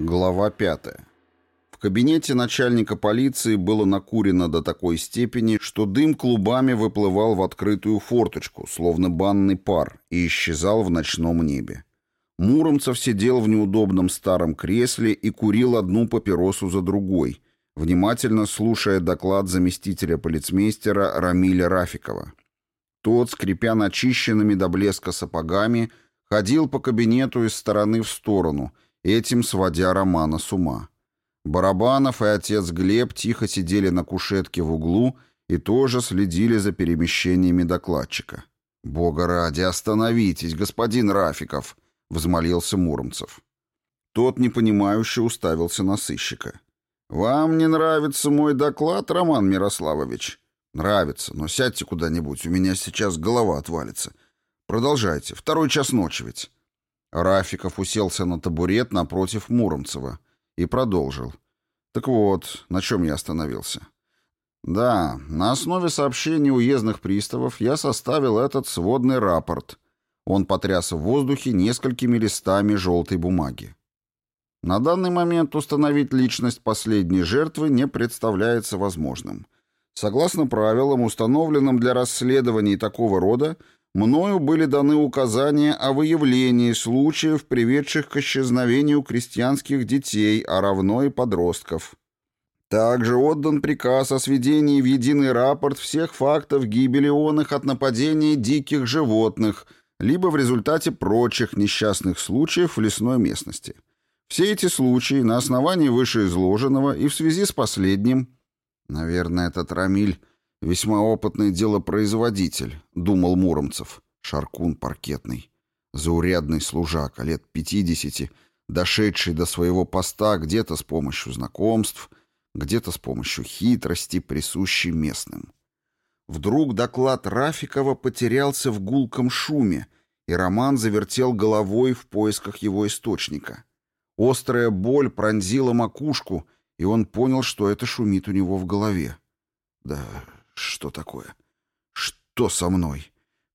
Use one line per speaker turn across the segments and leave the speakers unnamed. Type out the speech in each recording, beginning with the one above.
Глава 5. В кабинете начальника полиции было накурено до такой степени, что дым клубами выплывал в открытую форточку, словно банный пар, и исчезал в ночном небе. Муромцев сидел в неудобном старом кресле и курил одну папиросу за другой, внимательно слушая доклад заместителя полицмейстера Рамиля Рафикова. Тот, скрипя начищенными до блеска сапогами, ходил по кабинету из стороны в сторону – этим сводя Романа с ума. Барабанов и отец Глеб тихо сидели на кушетке в углу и тоже следили за перемещениями докладчика. «Бога ради, остановитесь, господин Рафиков!» — взмолился Муромцев. Тот непонимающе уставился на сыщика. «Вам не нравится мой доклад, Роман Мирославович?» «Нравится, но сядьте куда-нибудь, у меня сейчас голова отвалится. Продолжайте, второй час ночи ведь». Рафиков уселся на табурет напротив Муромцева и продолжил. «Так вот, на чем я остановился?» «Да, на основе сообщений уездных приставов я составил этот сводный рапорт». Он потряс в воздухе несколькими листами желтой бумаги. На данный момент установить личность последней жертвы не представляется возможным. Согласно правилам, установленным для расследований такого рода, мною были даны указания о выявлении случаев, приведших к исчезновению крестьянских детей, а равно и подростков. Также отдан приказ о сведении в единый рапорт всех фактов гибели он их от нападения диких животных, либо в результате прочих несчастных случаев в лесной местности. Все эти случаи на основании вышеизложенного и в связи с последним... Наверное, этот Рамиль «Весьма опытный делопроизводитель», — думал Муромцев. Шаркун паркетный. Заурядный служака, лет пятидесяти, дошедший до своего поста где-то с помощью знакомств, где-то с помощью хитрости, присущей местным. Вдруг доклад Рафикова потерялся в гулком шуме, и Роман завертел головой в поисках его источника. Острая боль пронзила макушку, и он понял, что это шумит у него в голове. «Да что такое? Что со мной?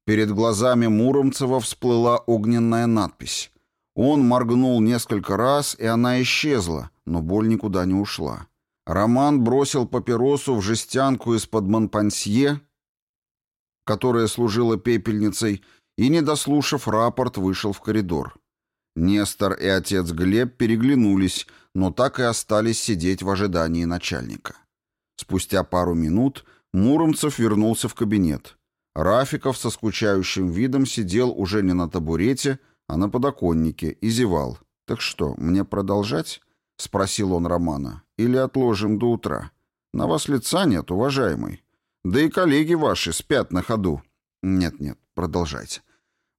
Перед глазами Муромцева всплыла огненная надпись. Он моргнул несколько раз, и она исчезла, но боль никуда не ушла. Роман бросил папиросу в жестянку из-под Монпансье, которая служила пепельницей, и, не дослушав рапорт, вышел в коридор. Нестор и отец Глеб переглянулись, но так и остались сидеть в ожидании начальника. Спустя пару минут Муромцев вернулся в кабинет. Рафиков со скучающим видом сидел уже не на табурете, а на подоконнике и зевал. «Так что, мне продолжать?» — спросил он Романа. «Или отложим до утра? На вас лица нет, уважаемый. Да и коллеги ваши спят на ходу». «Нет-нет, продолжайте.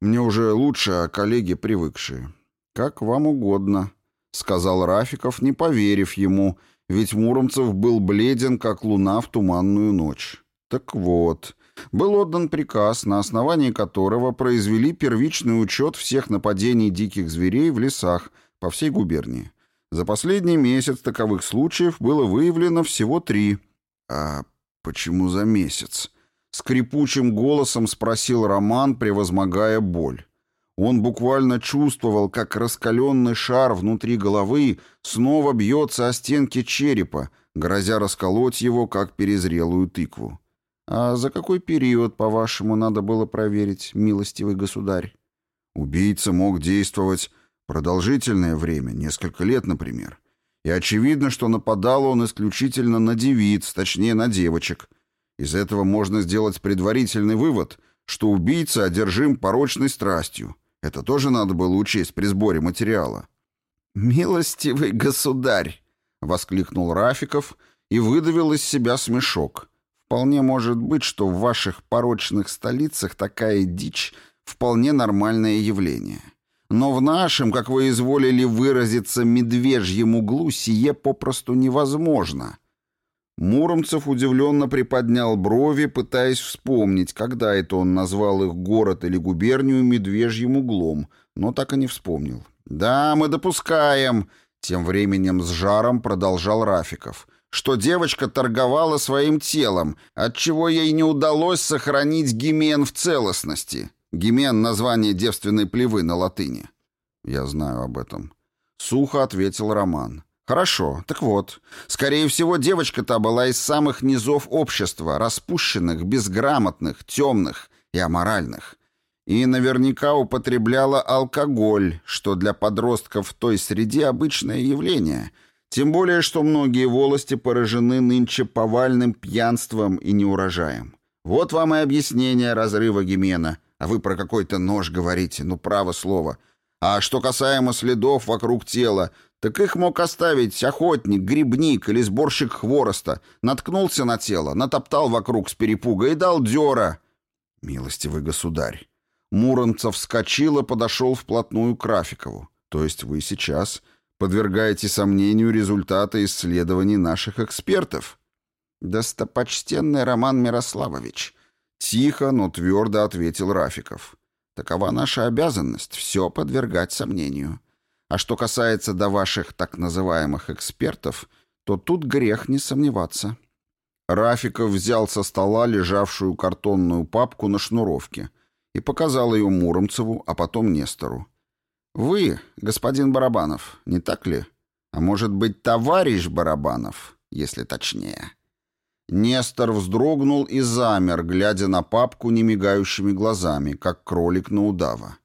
Мне уже лучше, а коллеги привыкшие». «Как вам угодно», — сказал Рафиков, не поверив ему, — ведь Муромцев был бледен, как луна в туманную ночь. Так вот, был отдан приказ, на основании которого произвели первичный учет всех нападений диких зверей в лесах по всей губернии. За последний месяц таковых случаев было выявлено всего три. А почему за месяц? Скрипучим голосом спросил Роман, превозмогая боль. Он буквально чувствовал, как раскаленный шар внутри головы снова бьется о стенки черепа, грозя расколоть его, как перезрелую тыкву. «А за какой период, по-вашему, надо было проверить, милостивый государь?» Убийца мог действовать продолжительное время, несколько лет, например. И очевидно, что нападал он исключительно на девиц, точнее, на девочек. Из этого можно сделать предварительный вывод, что убийца одержим порочной страстью. Это тоже надо было учесть при сборе материала. «Милостивый государь!» — воскликнул Рафиков и выдавил из себя смешок. «Вполне может быть, что в ваших порочных столицах такая дичь — вполне нормальное явление. Но в нашем, как вы изволили выразиться, медвежьем углу сие попросту невозможно. Муромцев удивленно приподнял брови, пытаясь вспомнить, когда это он назвал их город или губернию медвежьим углом, но так и не вспомнил. «Да, мы допускаем», — тем временем с жаром продолжал Рафиков, «что девочка торговала своим телом, отчего ей не удалось сохранить гимен в целостности». Гимен — название девственной плевы на латыни. «Я знаю об этом», — сухо ответил Роман. Хорошо, так вот. Скорее всего, девочка та была из самых низов общества, распущенных, безграмотных, темных и аморальных. И наверняка употребляла алкоголь, что для подростков в той среде обычное явление. Тем более, что многие волости поражены нынче повальным пьянством и неурожаем. Вот вам и объяснение разрыва Гимена. А вы про какой-то нож говорите, ну право слово. А что касаемо следов вокруг тела, так их мог оставить охотник, грибник или сборщик хвороста. Наткнулся на тело, натоптал вокруг с перепуга и дал дёра. Милостивый государь. Муромцев вскочил и подошел вплотную к Рафикову. То есть вы сейчас подвергаете сомнению результаты исследований наших экспертов. Достопочтенный Роман Мирославович. Тихо, но твердо ответил Рафиков. Такова наша обязанность — все подвергать сомнению. А что касается до ваших так называемых экспертов, то тут грех не сомневаться. Рафиков взял со стола лежавшую картонную папку на шнуровке и показал ее Муромцеву, а потом Нестору. «Вы, господин Барабанов, не так ли? А может быть, товарищ Барабанов, если точнее?» Нестор вздрогнул и замер, глядя на папку немигающими глазами, как кролик на удава.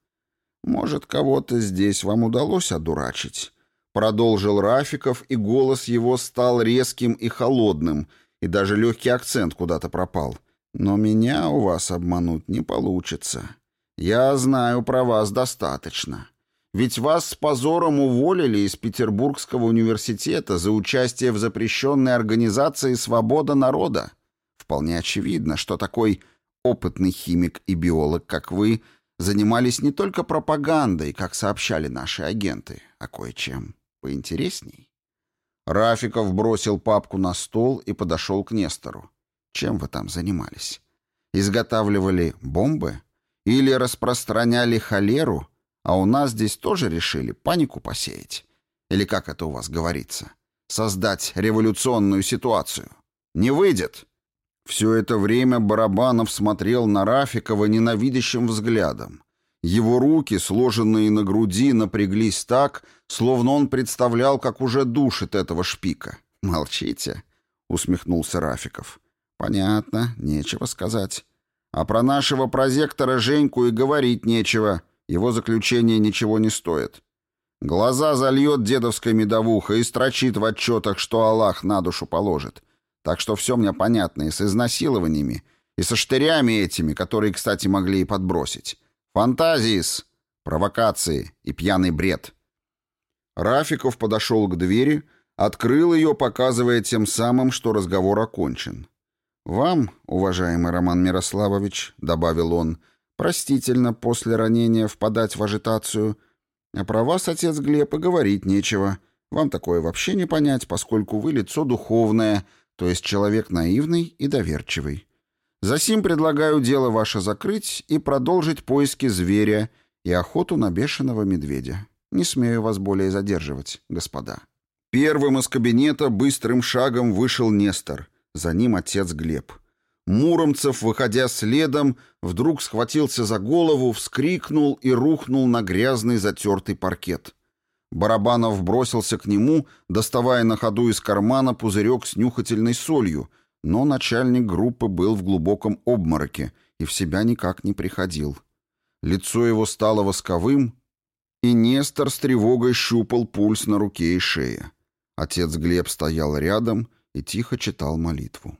«Может, кого-то здесь вам удалось одурачить?» Продолжил Рафиков, и голос его стал резким и холодным, и даже легкий акцент куда-то пропал. «Но меня у вас обмануть не получится. Я знаю про вас достаточно. Ведь вас с позором уволили из Петербургского университета за участие в запрещенной организации «Свобода народа». Вполне очевидно, что такой опытный химик и биолог, как вы – занимались не только пропагандой, как сообщали наши агенты, а кое-чем поинтересней. Рафиков бросил папку на стол и подошел к Нестору. Чем вы там занимались? Изготавливали бомбы? Или распространяли холеру? А у нас здесь тоже решили панику посеять? Или как это у вас говорится? Создать революционную ситуацию? Не выйдет! Все это время Барабанов смотрел на Рафикова ненавидящим взглядом. Его руки, сложенные на груди, напряглись так, словно он представлял, как уже душит этого шпика. «Молчите», — усмехнулся Рафиков. «Понятно, нечего сказать. А про нашего прозектора Женьку и говорить нечего. Его заключение ничего не стоит. Глаза зальет дедовской медовуха и строчит в отчетах, что Аллах на душу положит. Так что все мне понятно и с изнасилованиями, и со штырями этими, которые, кстати, могли и подбросить. Фантазии, провокации и пьяный бред. Рафиков подошел к двери, открыл ее, показывая тем самым, что разговор окончен. «Вам, уважаемый Роман Мирославович», — добавил он, — «простительно после ранения впадать в ажитацию. А про вас, отец Глеб, и говорить нечего. Вам такое вообще не понять, поскольку вы лицо духовное» то есть человек наивный и доверчивый. Засим предлагаю дело ваше закрыть и продолжить поиски зверя и охоту на бешеного медведя. Не смею вас более задерживать, господа». Первым из кабинета быстрым шагом вышел Нестор, за ним отец Глеб. Муромцев, выходя следом, вдруг схватился за голову, вскрикнул и рухнул на грязный затертый паркет. Барабанов бросился к нему, доставая на ходу из кармана пузырек с нюхательной солью, но начальник группы был в глубоком обмороке и в себя никак не приходил. Лицо его стало восковым, и Нестор с тревогой щупал пульс на руке и шее. Отец Глеб стоял рядом и тихо читал молитву.